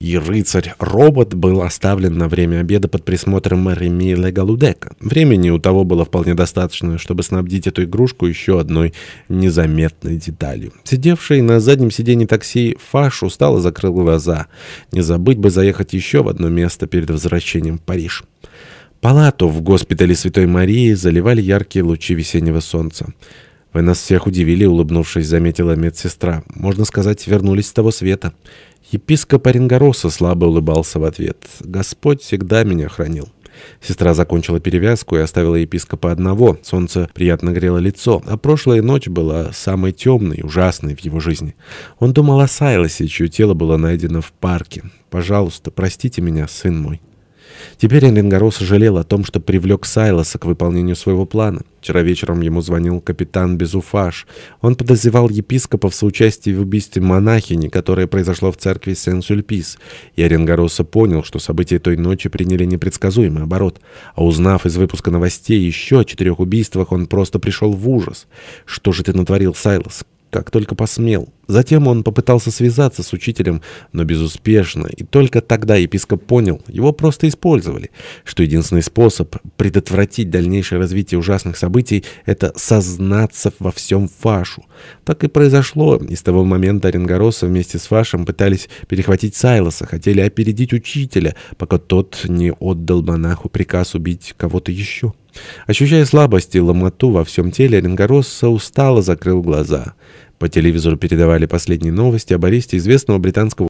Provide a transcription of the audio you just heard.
И рыцарь-робот был оставлен на время обеда под присмотром Реми Легалудека. Времени у того было вполне достаточно, чтобы снабдить эту игрушку еще одной незаметной деталью. Сидевший на заднем сиденье такси Фаш устало закрыл глаза. Не забыть бы заехать еще в одно место перед возвращением в Париж. Палату в госпитале Святой Марии заливали яркие лучи весеннего солнца. «Вы нас всех удивили», — улыбнувшись, заметила медсестра. «Можно сказать, вернулись с того света». Епископ Оренгороса слабо улыбался в ответ. «Господь всегда меня хранил». Сестра закончила перевязку и оставила епископа одного. Солнце приятно грело лицо, а прошлая ночь была самой темной, ужасной в его жизни. Он думал о Сайлосе, чье тело было найдено в парке. «Пожалуйста, простите меня, сын мой». Теперь Эленгарос жалел о том, что привлек Сайлоса к выполнению своего плана. Вчера вечером ему звонил капитан Безуфаш. Он подозревал епископа в соучастии в убийстве монахини, которое произошло в церкви Сен-Сюльпис. И Оренгороса понял, что события той ночи приняли непредсказуемый оборот. А узнав из выпуска новостей еще о четырех убийствах, он просто пришел в ужас. «Что же ты натворил, Сайлос? Как только посмел. Затем он попытался связаться с учителем, но безуспешно, и только тогда епископ понял, его просто использовали, что единственный способ предотвратить дальнейшее развитие ужасных событий — это сознаться во всем Фашу. Так и произошло, и с того момента Оренгороса вместе с Фашем пытались перехватить Сайлоса, хотели опередить учителя, пока тот не отдал монаху приказ убить кого-то еще. Ощущая слабость и ломоту во всем теле, Оренгоросса устало закрыл глаза. По телевизору передавали последние новости об аресте известного британского